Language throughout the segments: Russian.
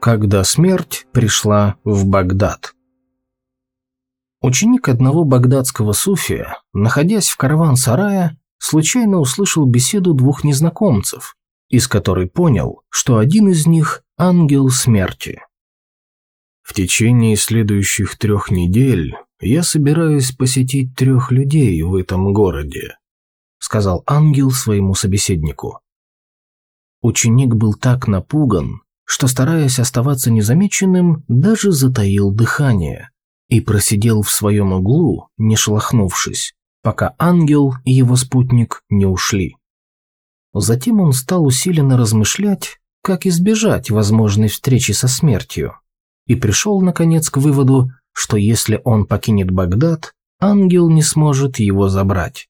Когда смерть пришла в Багдад. Ученик одного багдадского суфия, находясь в караван-сарае, случайно услышал беседу двух незнакомцев, из которой понял, что один из них – ангел смерти. В течение следующих трех недель я собираюсь посетить трех людей в этом городе, сказал ангел своему собеседнику. Ученик был так напуган, что, стараясь оставаться незамеченным, даже затаил дыхание и просидел в своем углу, не шелохнувшись, пока ангел и его спутник не ушли. Затем он стал усиленно размышлять, как избежать возможной встречи со смертью, и пришел, наконец, к выводу, что если он покинет Багдад, ангел не сможет его забрать.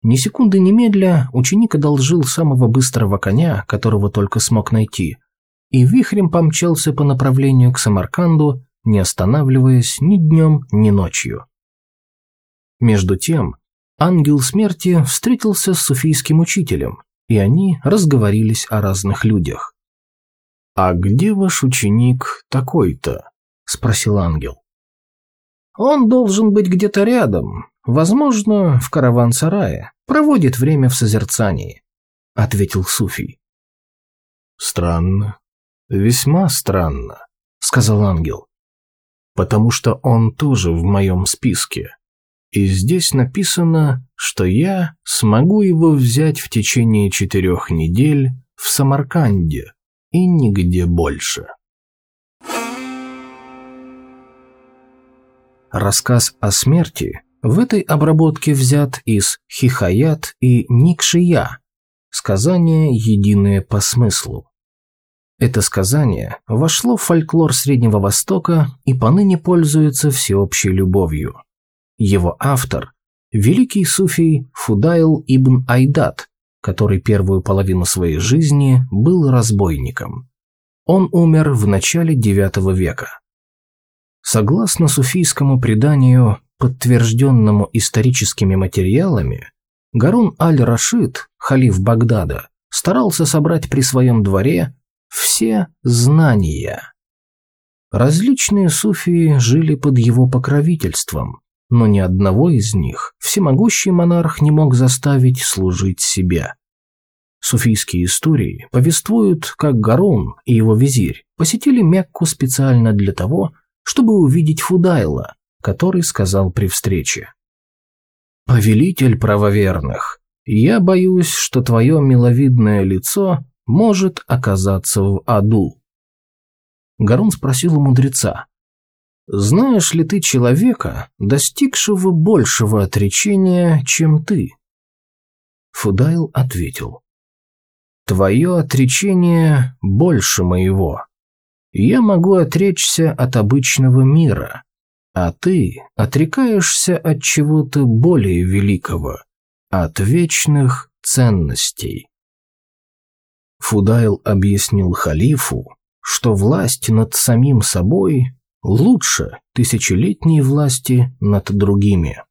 Ни секунды немедля ученик одолжил самого быстрого коня, которого только смог найти, и вихрем помчался по направлению к Самарканду, не останавливаясь ни днем, ни ночью. Между тем, ангел смерти встретился с суфийским учителем, и они разговорились о разных людях. «А где ваш ученик такой-то?» – спросил ангел. «Он должен быть где-то рядом, возможно, в караван-сарае, проводит время в созерцании», – ответил Суфий. «Странно, «Весьма странно», — сказал ангел, «потому что он тоже в моем списке. И здесь написано, что я смогу его взять в течение четырех недель в Самарканде и нигде больше». Рассказ о смерти в этой обработке взят из Хихаят и Никшия, сказания единые по смыслу. Это сказание вошло в фольклор Среднего Востока и поныне пользуется всеобщей любовью. Его автор – великий суфий Фудайл ибн Айдат, который первую половину своей жизни был разбойником. Он умер в начале IX века. Согласно суфийскому преданию, подтвержденному историческими материалами, Гарун аль-Рашид, халиф Багдада, старался собрать при своем дворе все знания. Различные суфии жили под его покровительством, но ни одного из них всемогущий монарх не мог заставить служить себе. Суфийские истории повествуют, как Гарун и его визирь посетили Мекку специально для того, чтобы увидеть Фудайла, который сказал при встрече. «Повелитель правоверных, я боюсь, что твое миловидное лицо может оказаться в аду. Гарун спросил у мудреца, «Знаешь ли ты человека, достигшего большего отречения, чем ты?» Фудайл ответил, «Твое отречение больше моего. Я могу отречься от обычного мира, а ты отрекаешься от чего-то более великого, от вечных ценностей». Фудайл объяснил халифу, что власть над самим собой лучше тысячелетней власти над другими.